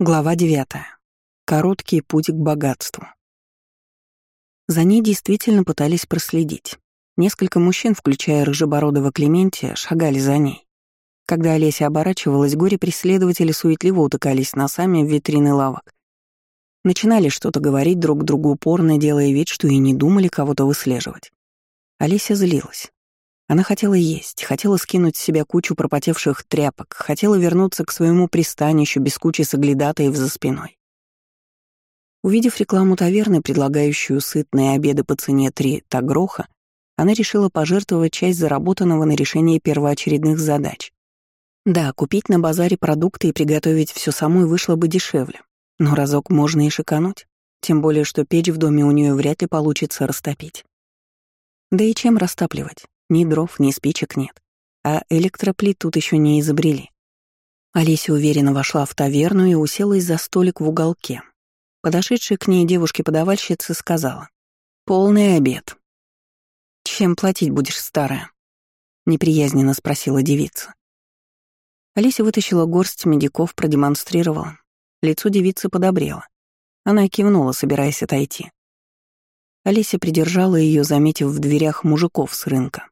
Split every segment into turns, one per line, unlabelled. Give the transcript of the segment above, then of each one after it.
Глава 9. Короткий путь к богатству. За ней действительно пытались проследить. Несколько мужчин, включая рыжебородого Клементия, шагали за ней. Когда Олеся оборачивалась, горе-преследователи суетливо утыкались носами в витрины лавок. Начинали что-то говорить друг другу упорно, делая вид, что и не думали кого-то выслеживать. Олеся злилась. Она хотела есть, хотела скинуть с себя кучу пропотевших тряпок, хотела вернуться к своему пристанищу без кучи соглядатаев за спиной. Увидев рекламу таверны, предлагающую сытные обеды по цене три тагроха, она решила пожертвовать часть заработанного на решение первоочередных задач. Да, купить на базаре продукты и приготовить все самой вышло бы дешевле, но разок можно и шикануть, тем более что печь в доме у нее вряд ли получится растопить. Да и чем растапливать? Ни дров, ни спичек нет. А электроплит тут еще не изобрели. Олеся уверенно вошла в таверну и уселась за столик в уголке. Подошедшая к ней девушке-подавальщица сказала. «Полный обед». «Чем платить будешь, старая?» — неприязненно спросила девица. Олеся вытащила горсть медиков, продемонстрировала. Лицо девицы подобрело. Она кивнула, собираясь отойти. Олеся придержала ее, заметив в дверях мужиков с рынка.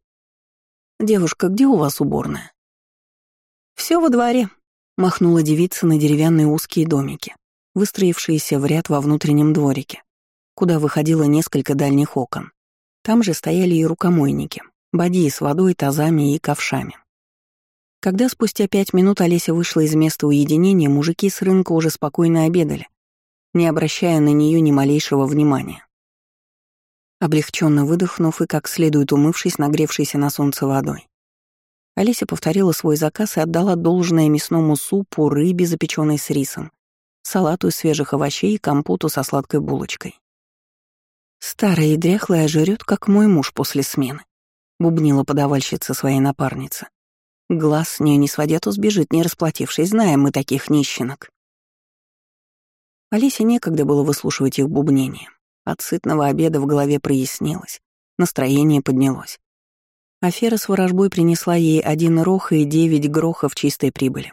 «Девушка, где у вас уборная?» Все во дворе», — махнула девица на деревянные узкие домики, выстроившиеся в ряд во внутреннем дворике, куда выходило несколько дальних окон. Там же стояли и рукомойники, бадьи с водой, тазами и ковшами. Когда спустя пять минут Олеся вышла из места уединения, мужики с рынка уже спокойно обедали, не обращая на нее ни малейшего внимания. Облегченно выдохнув и как следует умывшись, нагревшейся на солнце водой. Олеся повторила свой заказ и отдала должное мясному супу, рыбе, запеченной с рисом, салату из свежих овощей и компоту со сладкой булочкой. «Старая и дряхлая жрет, как мой муж после смены», — бубнила подавальщица своей напарницы. «Глаз с нее не сводят, сбежит, не расплатившись, знаем мы таких нищенок». Олесе некогда было выслушивать их бубнение. От сытного обеда в голове прояснилось, настроение поднялось. Афера с ворожбой принесла ей один рох и девять грохов чистой прибыли.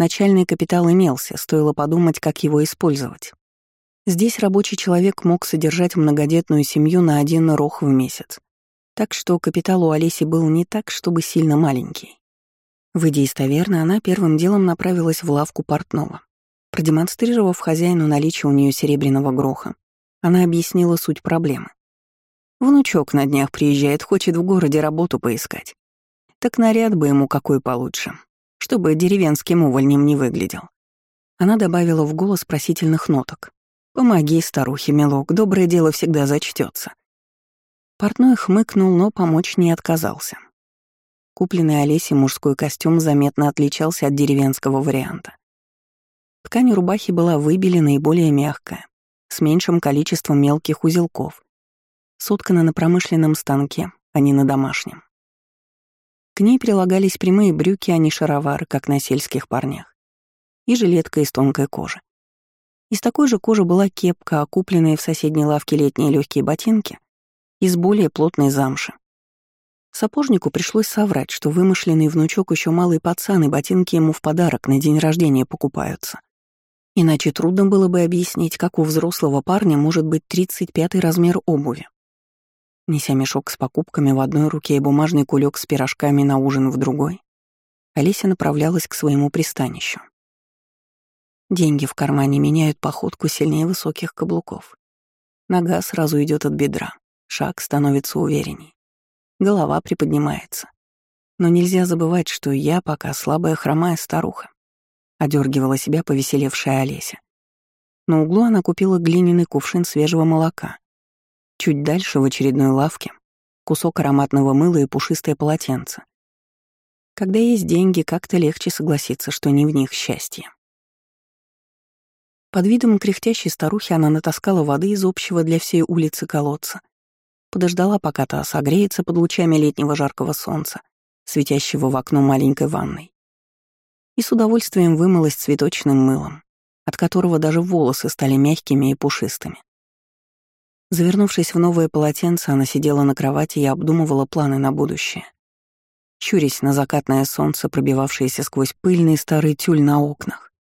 Начальный капитал имелся, стоило подумать, как его использовать. Здесь рабочий человек мог содержать многодетную семью на один рох в месяц. Так что капитал у Олеси был не так, чтобы сильно маленький. Выйдя из таверны, она первым делом направилась в лавку портного. Продемонстрировав хозяину наличие у нее серебряного гроха, она объяснила суть проблемы. Внучок на днях приезжает, хочет в городе работу поискать. Так наряд бы ему какой получше, чтобы деревенским увольнем не выглядел. Она добавила в голос просительных ноток. «Помоги, старухе, милок, доброе дело всегда зачтется. Портной хмыкнул, но помочь не отказался. Купленный Олесе мужской костюм заметно отличался от деревенского варианта. Ткань рубахи была выбелена и более мягкая, с меньшим количеством мелких узелков. Соткана на промышленном станке, а не на домашнем. К ней прилагались прямые брюки, а не шаровары, как на сельских парнях, и жилетка из тонкой кожи. Из такой же кожи была кепка, а в соседней лавке летние легкие ботинки из более плотной замши. Сапожнику пришлось соврать, что вымышленный внучок еще малый пацан, и ботинки ему в подарок на день рождения покупаются. Иначе трудно было бы объяснить, как у взрослого парня может быть 35-й размер обуви. Неся мешок с покупками в одной руке и бумажный кулек с пирожками на ужин в другой, Олеся направлялась к своему пристанищу. Деньги в кармане меняют походку сильнее высоких каблуков. Нога сразу идет от бедра, шаг становится уверенней. Голова приподнимается. Но нельзя забывать, что я пока слабая хромая старуха. — одергивала себя повеселевшая Олеся. На углу она купила глиняный кувшин свежего молока. Чуть дальше, в очередной лавке, кусок ароматного мыла и пушистое полотенце. Когда есть деньги, как-то легче согласиться, что не в них счастье. Под видом кряхтящей старухи она натаскала воды из общего для всей улицы колодца. Подождала, пока та согреется под лучами летнего жаркого солнца, светящего в окно маленькой ванной и с удовольствием вымылась цветочным мылом, от которого даже волосы стали мягкими и пушистыми. Завернувшись в новое полотенце, она сидела на кровати и обдумывала планы на будущее. Чурясь на закатное солнце, пробивавшееся сквозь пыльный старый тюль на окнах.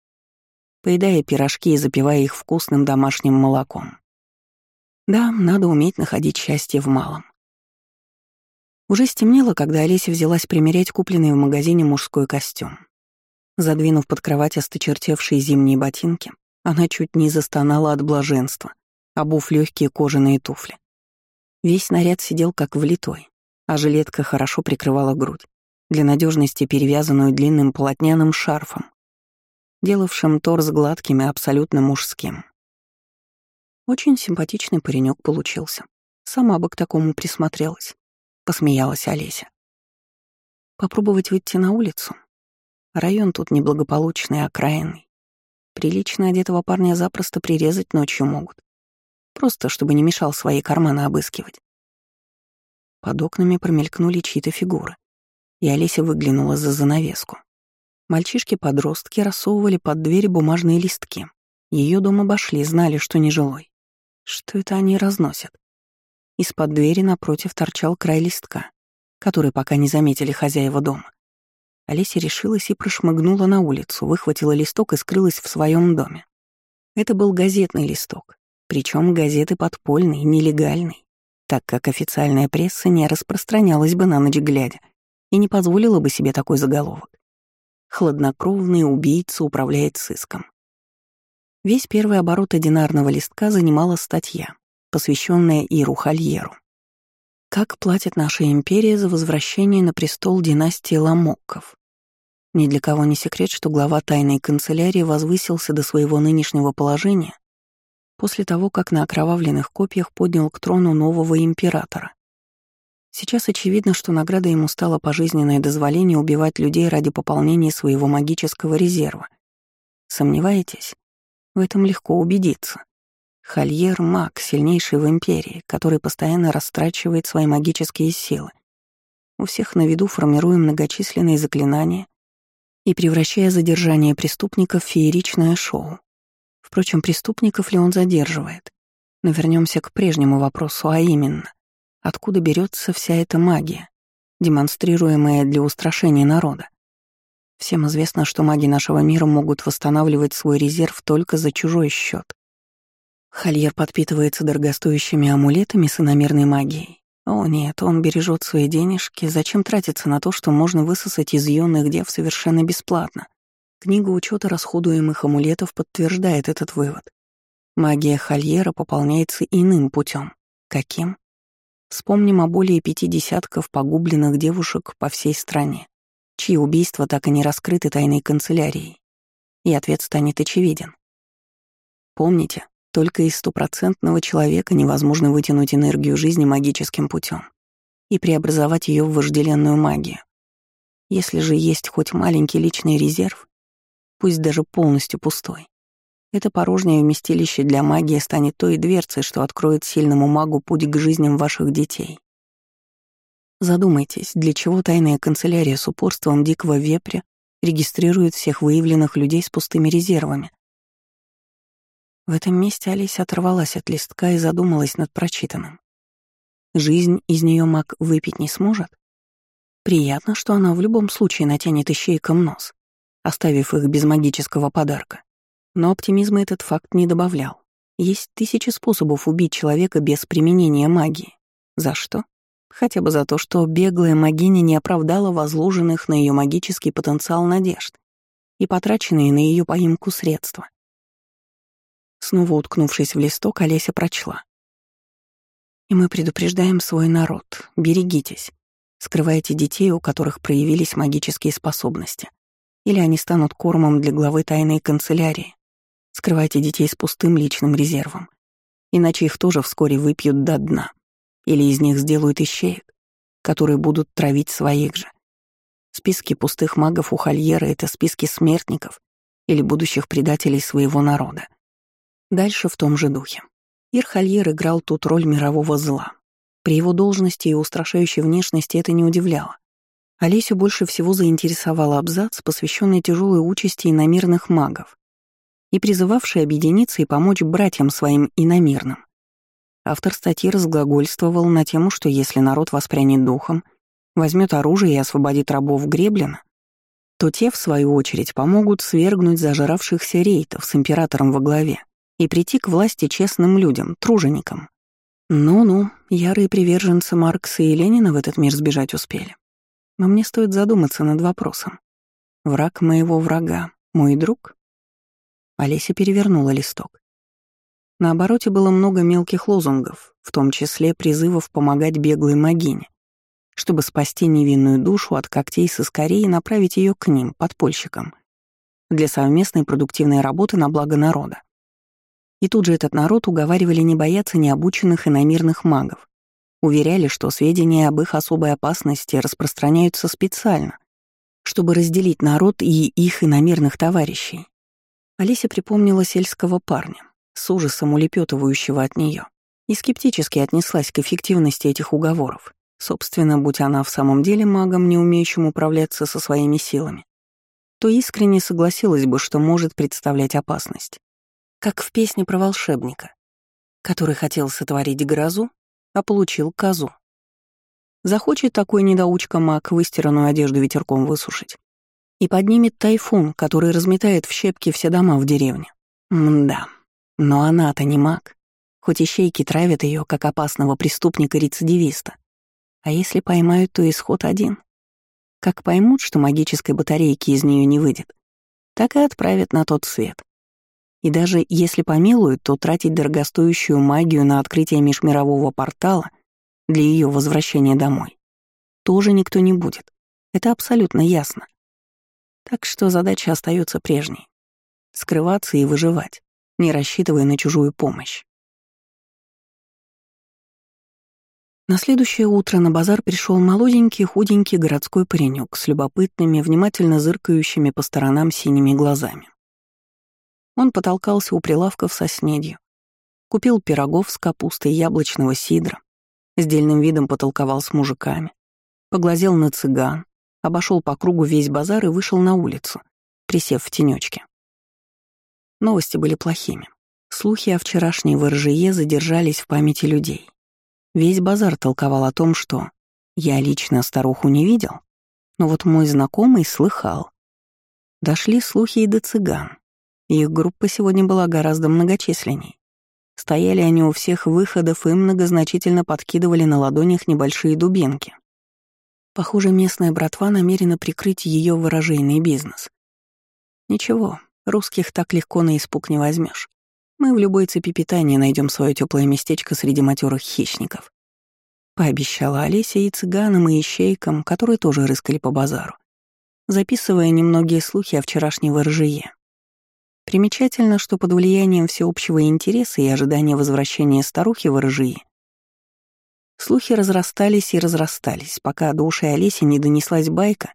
поедая пирожки и запивая их вкусным домашним молоком. Да, надо уметь находить счастье в малом. Уже стемнело, когда Олеся взялась примерять купленный в магазине мужской костюм. Задвинув под кровать осточертевшие зимние ботинки, она чуть не застонала от блаженства, обув легкие кожаные туфли. Весь наряд сидел как влитой, а жилетка хорошо прикрывала грудь, для надежности перевязанную длинным полотняным шарфом, делавшим торс гладким и абсолютно мужским. Очень симпатичный паренек получился. Сама бы к такому присмотрелась. — посмеялась Олеся. «Попробовать выйти на улицу? Район тут неблагополучный, окраинный. Прилично одетого парня запросто прирезать ночью могут. Просто, чтобы не мешал свои карманы обыскивать». Под окнами промелькнули чьи-то фигуры, и Олеся выглянула за занавеску. Мальчишки-подростки рассовывали под дверь бумажные листки. Ее дом обошли, знали, что нежилой. Что это они разносят? Из-под двери напротив торчал край листка, который пока не заметили хозяева дома. Олеся решилась и прошмыгнула на улицу, выхватила листок и скрылась в своем доме. Это был газетный листок, причем газеты подпольный, нелегальный, так как официальная пресса не распространялась бы на ночь глядя и не позволила бы себе такой заголовок. Хладнокровный убийца управляет сыском. Весь первый оборот одинарного листка занимала статья, посвященная Иру Хальеру. Как платит наша империя за возвращение на престол династии Ламокков? Ни для кого не секрет, что глава тайной канцелярии возвысился до своего нынешнего положения после того, как на окровавленных копьях поднял к трону нового императора. Сейчас очевидно, что наградой ему стало пожизненное дозволение убивать людей ради пополнения своего магического резерва. Сомневаетесь? В этом легко убедиться. Хольер — маг, сильнейший в Империи, который постоянно растрачивает свои магические силы. У всех на виду формируя многочисленные заклинания и превращая задержание преступников в фееричное шоу. Впрочем, преступников ли он задерживает? Но вернемся к прежнему вопросу, а именно, откуда берется вся эта магия, демонстрируемая для устрашения народа? Всем известно, что маги нашего мира могут восстанавливать свой резерв только за чужой счет. Хольер подпитывается дорогостоящими амулетами с иномерной магией. О нет, он бережет свои денежки, зачем тратиться на то, что можно высосать из юных дев совершенно бесплатно? Книга учета расходуемых амулетов подтверждает этот вывод. Магия Хольера пополняется иным путем. Каким? Вспомним о более пяти десятков погубленных девушек по всей стране, чьи убийства так и не раскрыты тайной канцелярией. И ответ станет очевиден. Помните, только из стопроцентного человека невозможно вытянуть энергию жизни магическим путем и преобразовать ее в вожделенную магию. Если же есть хоть маленький личный резерв, пусть даже полностью пустой, это порожнее вместилище для магии станет той дверцей, что откроет сильному магу путь к жизням ваших детей. Задумайтесь, для чего тайная канцелярия с упорством дикого вепря регистрирует всех выявленных людей с пустыми резервами, в этом месте Олеся оторвалась от листка и задумалась над прочитанным. Жизнь из нее маг выпить не сможет? Приятно, что она в любом случае натянет ищейкам нос, оставив их без магического подарка. Но оптимизма этот факт не добавлял. Есть тысячи способов убить человека без применения магии. За что? Хотя бы за то, что беглая магиня не оправдала возложенных на ее магический потенциал надежд и потраченные на ее поимку средства. Снова уткнувшись в листок, Олеся прочла. «И мы предупреждаем свой народ. Берегитесь. Скрывайте детей, у которых проявились магические способности. Или они станут кормом для главы тайной канцелярии. Скрывайте детей с пустым личным резервом. Иначе их тоже вскоре выпьют до дна. Или из них сделают ищеек, которые будут травить своих же. Списки пустых магов у Хольера — это списки смертников или будущих предателей своего народа. Дальше в том же духе. Ирхальер играл тут роль мирового зла. При его должности и устрашающей внешности это не удивляло. Олесю больше всего заинтересовал абзац, посвященный тяжелой участи иномирных магов и призывавший объединиться и помочь братьям своим иномирным. Автор статьи разглагольствовал на тему, что если народ воспрянет духом, возьмет оружие и освободит рабов Греблина, то те, в свою очередь, помогут свергнуть зажравшихся рейтов с императором во главе и прийти к власти честным людям, труженикам. Ну-ну, ярые приверженцы Маркса и Ленина в этот мир сбежать успели. Но мне стоит задуматься над вопросом. Враг моего врага — мой друг? Олеся перевернула листок. На обороте было много мелких лозунгов, в том числе призывов помогать беглой могине, чтобы спасти невинную душу от когтей соскорей и направить ее к ним, подпольщикам, для совместной продуктивной работы на благо народа. И тут же этот народ уговаривали не бояться необученных иномирных магов. Уверяли, что сведения об их особой опасности распространяются специально, чтобы разделить народ и их иномирных товарищей. Олеся припомнила сельского парня, с ужасом улепетывающего от нее, и скептически отнеслась к эффективности этих уговоров. Собственно, будь она в самом деле магом, не умеющим управляться со своими силами, то искренне согласилась бы, что может представлять опасность как в песне про волшебника, который хотел сотворить грозу, а получил козу. Захочет такой недоучка маг выстиранную одежду ветерком высушить. И поднимет тайфун, который разметает в щепки все дома в деревне. Мда, но она-то не маг. Хоть ищейки травят ее как опасного преступника-рецидивиста. А если поймают, то исход один. Как поймут, что магической батарейки из нее не выйдет, так и отправят на тот свет. И даже если помилуют, то тратить дорогостоящую магию на открытие межмирового портала для ее возвращения домой тоже никто не будет. Это абсолютно ясно. Так что задача остается прежней — скрываться и выживать, не рассчитывая на чужую помощь. На следующее утро на базар пришел молоденький, худенький городской паренек с любопытными, внимательно зыркающими по сторонам синими глазами. Он потолкался у прилавков со снедью, купил пирогов с капустой яблочного сидра, с дельным видом потолковал с мужиками, поглазел на цыган, обошел по кругу весь базар и вышел на улицу, присев в тенечке. Новости были плохими. Слухи о вчерашней воржее задержались в памяти людей. Весь базар толковал о том, что я лично старуху не видел, но вот мой знакомый слыхал. Дошли слухи и до цыган. Их группа сегодня была гораздо многочисленней. Стояли они у всех выходов и многозначительно подкидывали на ладонях небольшие дубинки. Похоже, местная братва намерена прикрыть ее выражейный бизнес. Ничего, русских так легко на испуг не возьмешь. Мы в любой цепи питания найдем свое теплое местечко среди матерых хищников. Пообещала Олеся и цыганам, и ищейкам, которые тоже рыскали по базару, записывая немногие слухи о вчерашней воржее. Примечательно, что под влиянием всеобщего интереса и ожидания возвращения старухи в Иржии слухи разрастались и разрастались, пока до ушей Олеси не донеслась байка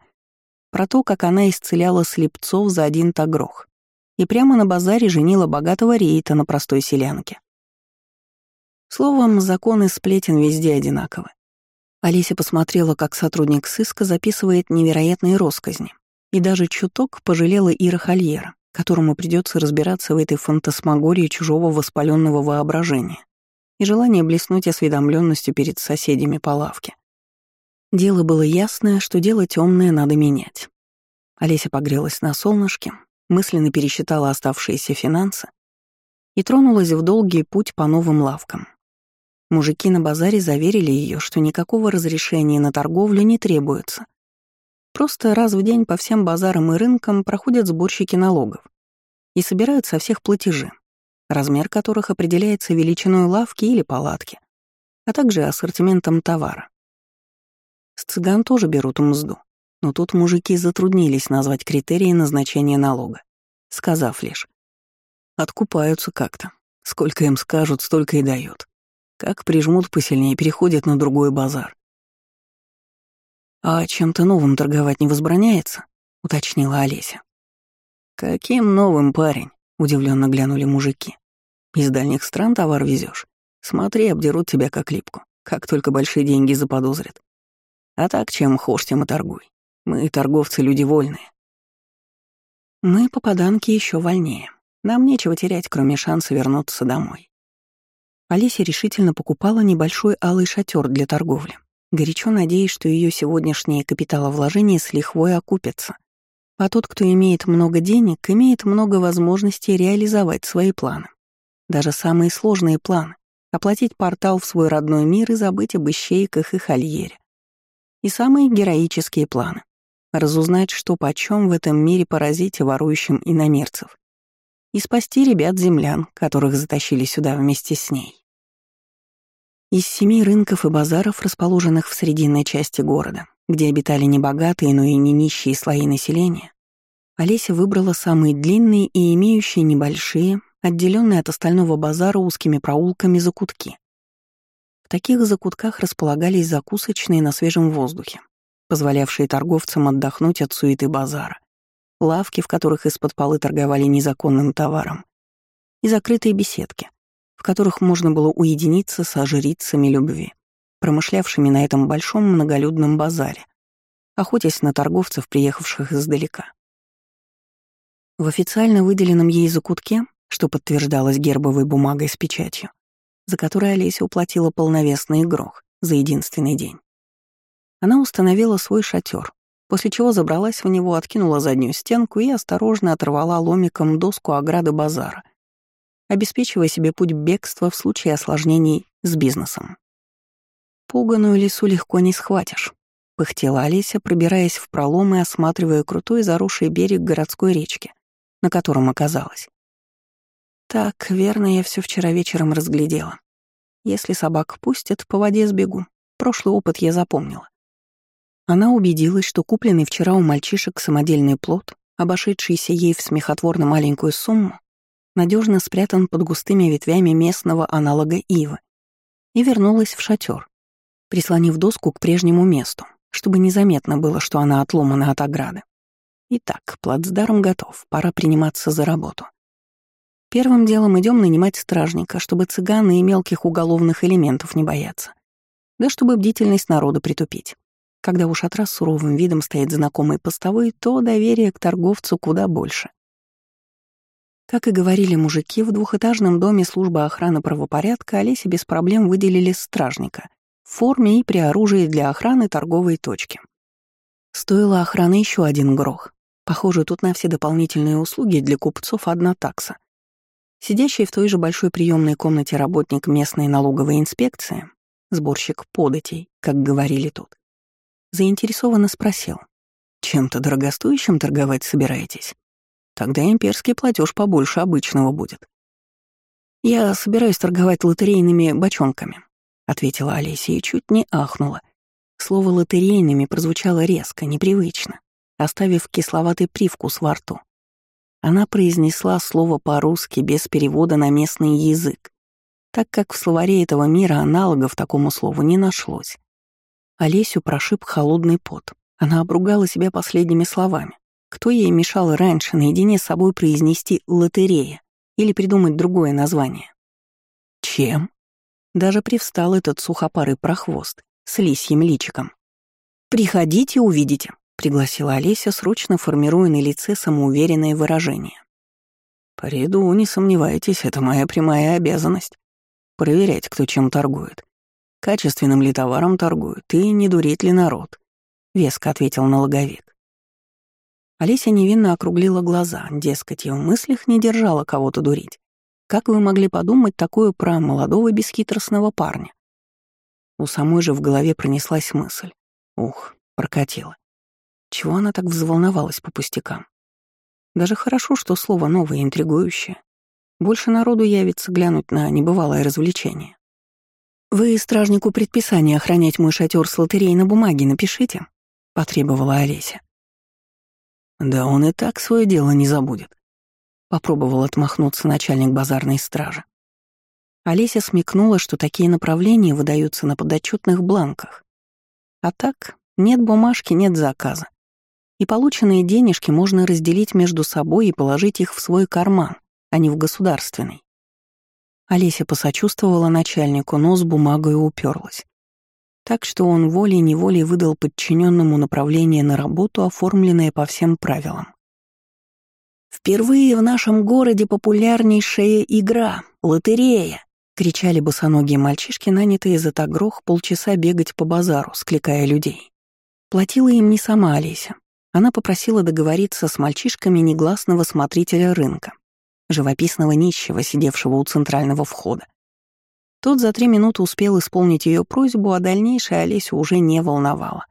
про то, как она исцеляла слепцов за один тагрох и прямо на базаре женила богатого рейта на простой селянке. Словом, законы сплетен везде одинаковы. Олеся посмотрела, как сотрудник сыска записывает невероятные росказни, и даже чуток пожалела Ира Хольера, которому придется разбираться в этой фантасмагории чужого воспаленного воображения и желание блеснуть осведомленностью перед соседями по лавке. Дело было ясное, что дело темное надо менять. Олеся погрелась на солнышке, мысленно пересчитала оставшиеся финансы и тронулась в долгий путь по новым лавкам. Мужики на базаре заверили ее, что никакого разрешения на торговлю не требуется — Просто раз в день по всем базарам и рынкам проходят сборщики налогов и собирают со всех платежи, размер которых определяется величиной лавки или палатки, а также ассортиментом товара. С цыган тоже берут мзду, но тут мужики затруднились назвать критерии назначения налога, сказав лишь «откупаются как-то, сколько им скажут, столько и дают. Как прижмут посильнее, переходят на другой базар. «А чем-то новым торговать не возбраняется?» — уточнила Олеся. «Каким новым, парень?» — удивленно глянули мужики. «Из дальних стран товар везешь. Смотри, обдерут тебя как липку, как только большие деньги заподозрят. А так, чем хошь, тем и торгуй. Мы, торговцы, люди вольные». «Мы, попаданки, еще вольнее. Нам нечего терять, кроме шанса вернуться домой». Олеся решительно покупала небольшой алый шатер для торговли горячо надеясь, что ее сегодняшние капиталовложения с лихвой окупятся. А тот, кто имеет много денег, имеет много возможностей реализовать свои планы. Даже самые сложные планы — оплатить портал в свой родной мир и забыть об ищейках и хольере. И самые героические планы — разузнать, что почем в этом мире поразить ворующим иномерцев и спасти ребят-землян, которых затащили сюда вместе с ней. Из семи рынков и базаров, расположенных в срединной части города, где обитали не богатые, но и не нищие слои населения, Олеся выбрала самые длинные и имеющие небольшие, отделенные от остального базара узкими проулками закутки. В таких закутках располагались закусочные на свежем воздухе, позволявшие торговцам отдохнуть от суеты базара, лавки, в которых из-под полы торговали незаконным товаром, и закрытые беседки, в которых можно было уединиться со жрицами любви, промышлявшими на этом большом многолюдном базаре, охотясь на торговцев, приехавших издалека. В официально выделенном ей закутке, что подтверждалось гербовой бумагой с печатью, за которой Олеся уплатила полновесный грох за единственный день. Она установила свой шатер, после чего забралась в него, откинула заднюю стенку и осторожно оторвала ломиком доску ограды базара, обеспечивая себе путь бегства в случае осложнений с бизнесом. «Пуганую лесу легко не схватишь», — пыхтела Олеся, пробираясь в пролом и осматривая крутой заросший берег городской речки, на котором оказалась. Так, верно, я все вчера вечером разглядела. Если собак пустят, по воде сбегу. Прошлый опыт я запомнила. Она убедилась, что купленный вчера у мальчишек самодельный плод, обошедшийся ей в смехотворно маленькую сумму, надежно спрятан под густыми ветвями местного аналога ивы, и вернулась в шатер, прислонив доску к прежнему месту, чтобы незаметно было, что она отломана от ограды. Итак, плацдарм готов, пора приниматься за работу. Первым делом идем нанимать стражника, чтобы цыганы и мелких уголовных элементов не бояться. Да чтобы бдительность народа притупить. Когда у шатра с суровым видом стоит знакомый постовой, то доверие к торговцу куда больше. Как и говорили мужики, в двухэтажном доме службы охраны правопорядка Олесе без проблем выделили стражника в форме и при оружии для охраны торговой точки. Стоила охраны еще один грох. Похоже, тут на все дополнительные услуги для купцов одна такса. Сидящий в той же большой приемной комнате работник местной налоговой инспекции, сборщик податей, как говорили тут, заинтересованно спросил. «Чем-то дорогостоящим торговать собираетесь? Тогда имперский платеж побольше обычного будет». «Я собираюсь торговать лотерейными бочонками», — ответила Олеся и чуть не ахнула. Слово «лотерейными» прозвучало резко, непривычно, оставив кисловатый привкус во рту. Она произнесла слово по-русски без перевода на местный язык, так как в словаре этого мира аналогов такому слову не нашлось. Олесю прошиб холодный пот. Она обругала себя последними словами. Кто ей мешал раньше наедине с собой произнести «лотерея» или придумать другое название? Чем? Даже привстал этот сухопарый прохвост с лисьим личиком. «Приходите, увидите», — пригласила Олеся, срочно формируя на лице самоуверенное выражение. «Приду, не сомневайтесь, это моя прямая обязанность. Проверять, кто чем торгует. Качественным ли товаром торгуют и не дурит ли народ?» — веско ответил налоговик. Олеся невинно округлила глаза, дескать, и в мыслях не держала кого-то дурить. Как вы могли подумать такое про молодого бесхитростного парня? У самой же в голове пронеслась мысль. Ух, прокатила. Чего она так взволновалась по пустякам? Даже хорошо, что слово новое, интригующее. Больше народу явится глянуть на небывалое развлечение. «Вы стражнику предписание охранять мой шатер с лотереей на бумаге напишите», — потребовала Олеся. «Да он и так свое дело не забудет», — попробовал отмахнуться начальник базарной стражи. Олеся смекнула, что такие направления выдаются на подотчетных бланках. А так, нет бумажки, нет заказа. И полученные денежки можно разделить между собой и положить их в свой карман, а не в государственный. Олеся посочувствовала начальнику, но с бумагой уперлась. Так что он волей-неволей выдал подчиненному направление на работу, оформленное по всем правилам. «Впервые в нашем городе популярнейшая игра — лотерея», — кричали босоногие мальчишки, нанятые за тагрох полчаса бегать по базару, скликая людей. Платила им не сама Олеся. Она попросила договориться с мальчишками негласного смотрителя рынка, живописного нищего, сидевшего у центрального входа. Тот за три минуты успел исполнить ее просьбу, а дальнейшее Олесю уже не волновало.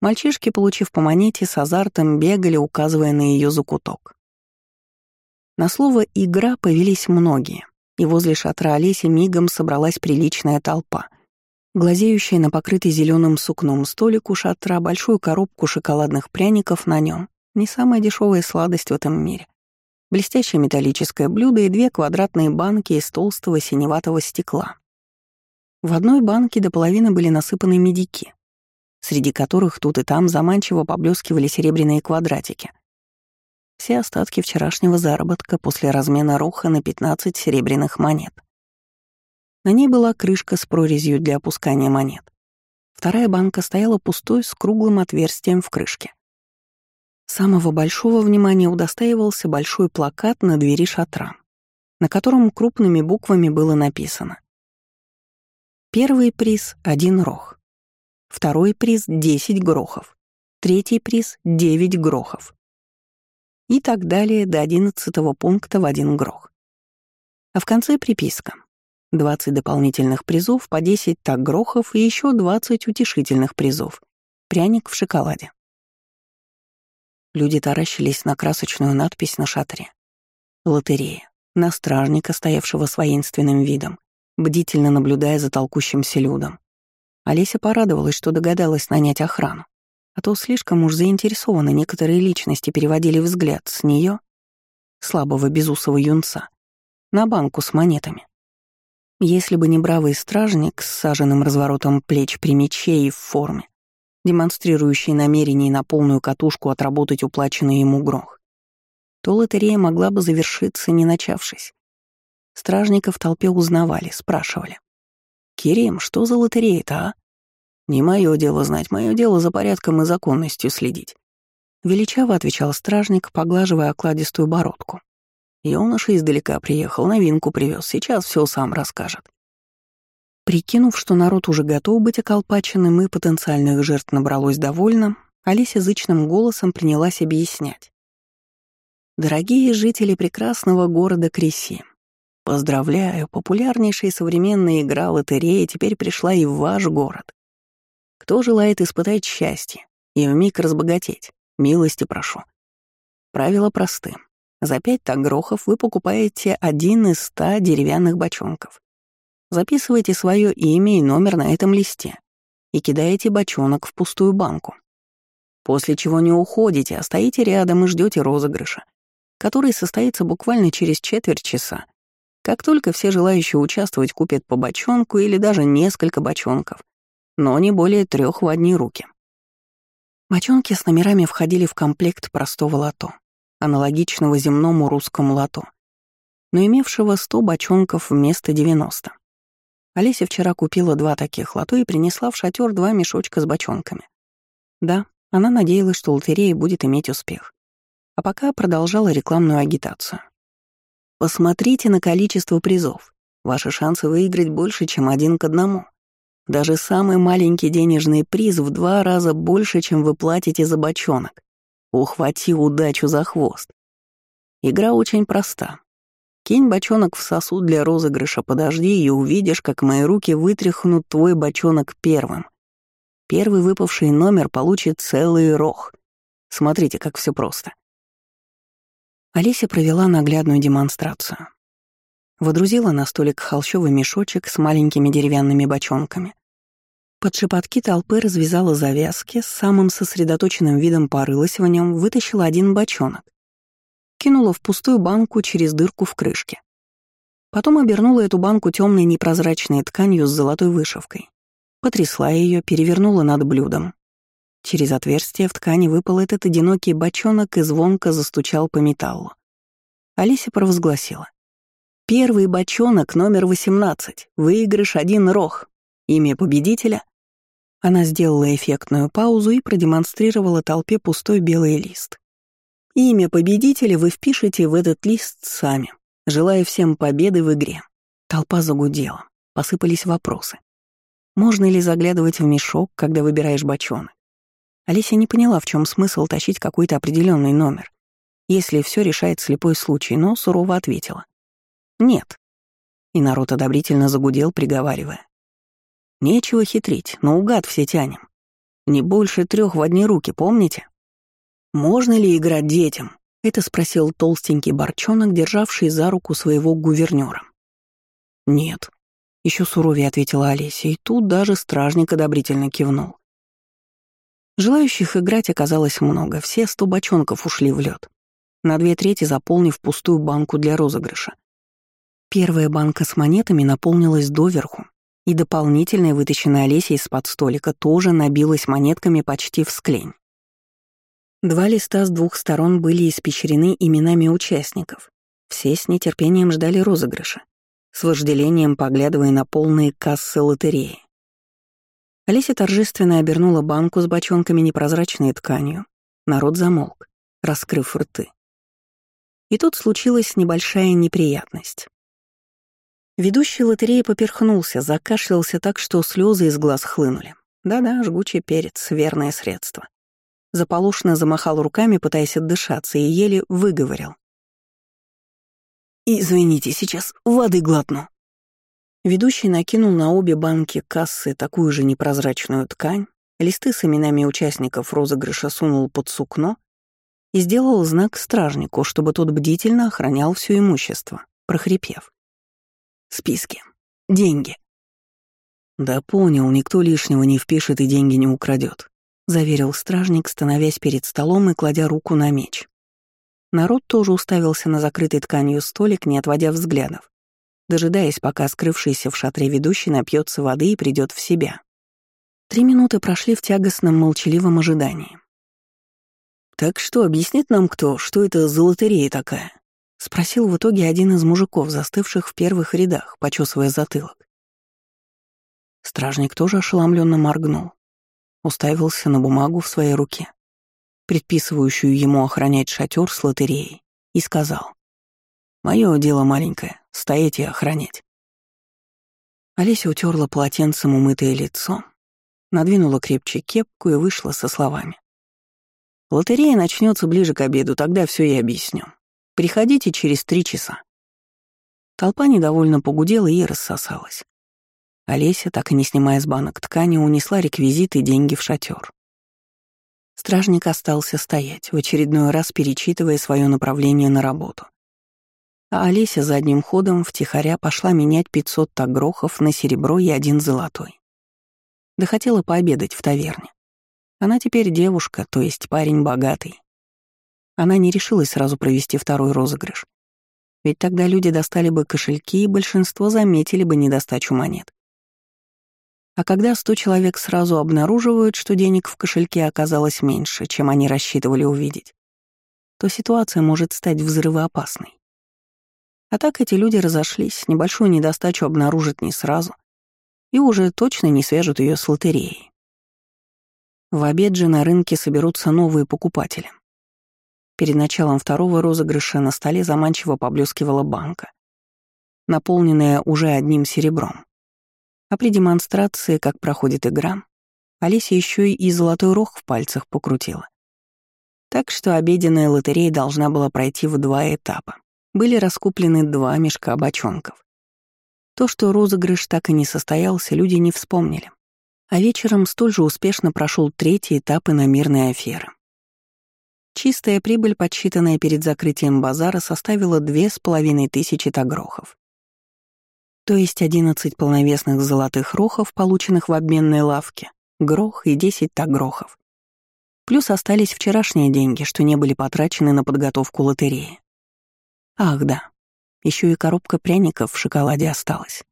Мальчишки, получив по монете, с азартом бегали, указывая на ее закуток. На слово «игра» повелись многие, и возле шатра Олеси мигом собралась приличная толпа. Глазеющая на покрытый зеленым сукном столик у шатра большую коробку шоколадных пряников на нем не самая дешевая сладость в этом мире. Блестящее металлическое блюдо и две квадратные банки из толстого синеватого стекла. В одной банке до половины были насыпаны медики, среди которых тут и там заманчиво поблескивали серебряные квадратики — все остатки вчерашнего заработка после размена роха на 15 серебряных монет. На ней была крышка с прорезью для опускания монет. Вторая банка стояла пустой с круглым отверстием в крышке. Самого большого внимания удостаивался большой плакат на двери шатра, на котором крупными буквами было написано Первый приз — один рох. Второй приз — 10 грохов. Третий приз — 9 грохов и так далее до одиннадцатого пункта в один грох. А в конце приписка. 20 дополнительных призов по 10 так грохов и еще 20 утешительных призов. Пряник в шоколаде. Люди таращились на красочную надпись на шатре. Лотерея. На стражника, стоявшего с воинственным видом, бдительно наблюдая за толкущимся людом. Олеся порадовалась, что догадалась нанять охрану. А то слишком уж заинтересованы некоторые личности переводили взгляд с нее, слабого безусого юнца, на банку с монетами. Если бы не бравый стражник с саженным разворотом плеч при мече и в форме, демонстрирующий намерение на полную катушку отработать уплаченный ему грох, то лотерея могла бы завершиться, не начавшись. Стражника в толпе узнавали, спрашивали. «Кирим, что за лотерея-то, а?» «Не мое дело знать, мое дело за порядком и законностью следить», — величаво отвечал стражник, поглаживая окладистую бородку. Юноша издалека приехал, новинку привез, сейчас все сам расскажет. Прикинув, что народ уже готов быть околпаченным и потенциальных жертв набралось довольно, Олеся зычным голосом принялась объяснять. «Дорогие жители прекрасного города Креси, поздравляю, популярнейшая современная игра лотерея теперь пришла и в ваш город. Кто желает испытать счастье и вмиг разбогатеть, милости прошу. Правила просты. За пять тагрохов вы покупаете один из ста деревянных бочонков. Записывайте свое имя и номер на этом листе и кидаете бочонок в пустую банку. После чего не уходите, а стоите рядом и ждете розыгрыша, который состоится буквально через четверть часа. Как только все желающие участвовать купят по бочонку или даже несколько бочонков, но не более трех в одни руки. Бочонки с номерами входили в комплект простого лото, аналогичного земному русскому лото, но имевшего 100 бочонков вместо 90. Олеся вчера купила два таких лото и принесла в шатер два мешочка с бочонками. Да, она надеялась, что лотерея будет иметь успех. А пока продолжала рекламную агитацию. Посмотрите на количество призов. Ваши шансы выиграть больше, чем один к одному. Даже самый маленький денежный приз в два раза больше, чем вы платите за бочонок. Ухвати удачу за хвост. Игра очень проста. Кинь бочонок в сосуд для розыгрыша, подожди и увидишь, как мои руки вытряхнут твой бочонок первым. Первый выпавший номер получит целый рог. Смотрите, как все просто. Олеся провела наглядную демонстрацию. Водрузила на столик холщовый мешочек с маленькими деревянными бочонками. Под шепотки толпы развязала завязки, с самым сосредоточенным видом порылась в нем, вытащила один бочонок. Кинула в пустую банку через дырку в крышке. Потом обернула эту банку темной непрозрачной тканью с золотой вышивкой. Потрясла ее, перевернула над блюдом. Через отверстие в ткани выпал этот одинокий бочонок и звонко застучал по металлу. Алисия провозгласила. Первый бочонок номер 18. Выигрыш один рох. Имя победителя. Она сделала эффектную паузу и продемонстрировала толпе пустой белый лист. Имя победителя вы впишете в этот лист сами. Желаю всем победы в игре. Толпа загудела. Посыпались вопросы. Можно ли заглядывать в мешок, когда выбираешь бочонок? Олеся не поняла, в чем смысл тащить какой-то определенный номер, если все решает слепой случай, но сурово ответила. «Нет». И народ одобрительно загудел, приговаривая. «Нечего хитрить, но угад все тянем. Не больше трех в одни руки, помните?» «Можно ли играть детям?» — это спросил толстенький борчонок, державший за руку своего гувернера. «Нет», — еще суровее ответила Олеся, и тут даже стражник одобрительно кивнул. Желающих играть оказалось много, все сто бочонков ушли в лед, на две трети заполнив пустую банку для розыгрыша. Первая банка с монетами наполнилась доверху, и дополнительная, вытащенная Олесей из-под столика, тоже набилась монетками почти в склень. Два листа с двух сторон были испещрены именами участников. Все с нетерпением ждали розыгрыша, с вожделением поглядывая на полные кассы лотереи. Олеся торжественно обернула банку с бочонками непрозрачной тканью. Народ замолк, раскрыв рты. И тут случилась небольшая неприятность. Ведущий лотереи поперхнулся, закашлялся так, что слезы из глаз хлынули. Да-да, жгучий перец — верное средство. Заполошно замахал руками, пытаясь отдышаться, и еле выговорил. «Извините, сейчас воды глотну». Ведущий накинул на обе банки кассы такую же непрозрачную ткань, листы с именами участников розыгрыша сунул под сукно и сделал знак стражнику, чтобы тот бдительно охранял все имущество, прохрипев. «Списки. Деньги». «Да понял, никто лишнего не впишет и деньги не украдет», — заверил стражник, становясь перед столом и кладя руку на меч. Народ тоже уставился на закрытый тканью столик, не отводя взглядов дожидаясь, пока скрывшийся в шатре ведущий напьется воды и придет в себя. Три минуты прошли в тягостном молчаливом ожидании. «Так что, объяснит нам кто, что это за лотерея такая?» — спросил в итоге один из мужиков, застывших в первых рядах, почесывая затылок. Стражник тоже ошеломленно моргнул, уставился на бумагу в своей руке, предписывающую ему охранять шатер с лотереей, и сказал. «Мое дело маленькое стоять и охранять. Олеся утерла полотенцем умытое лицо, надвинула крепче кепку и вышла со словами. «Лотерея начнется ближе к обеду, тогда все и объясню. Приходите через три часа». Толпа недовольно погудела и рассосалась. Олеся, так и не снимая с банок ткани, унесла реквизиты и деньги в шатер. Стражник остался стоять, в очередной раз перечитывая свое направление на работу а Олеся задним ходом втихаря пошла менять 500 тагрохов на серебро и один золотой. Да хотела пообедать в таверне. Она теперь девушка, то есть парень богатый. Она не решилась сразу провести второй розыгрыш. Ведь тогда люди достали бы кошельки, и большинство заметили бы недостачу монет. А когда сто человек сразу обнаруживают, что денег в кошельке оказалось меньше, чем они рассчитывали увидеть, то ситуация может стать взрывоопасной. А так эти люди разошлись, небольшую недостачу обнаружат не сразу и уже точно не свяжут ее с лотереей. В обед же на рынке соберутся новые покупатели. Перед началом второго розыгрыша на столе заманчиво поблескивала банка, наполненная уже одним серебром. А при демонстрации, как проходит игра, Олеся еще и золотой рог в пальцах покрутила. Так что обеденная лотерея должна была пройти в два этапа были раскуплены два мешка бочонков. То, что розыгрыш так и не состоялся, люди не вспомнили. А вечером столь же успешно прошел третий этап иномирной аферы. Чистая прибыль, подсчитанная перед закрытием базара, составила две с половиной тысячи тагрохов. То есть одиннадцать полновесных золотых рохов, полученных в обменной лавке, грох и десять тагрохов. Плюс остались вчерашние деньги, что не были потрачены на подготовку лотереи. Ах, да. Еще и коробка пряников в шоколаде осталась.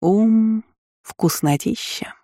Ум, вкуснотища.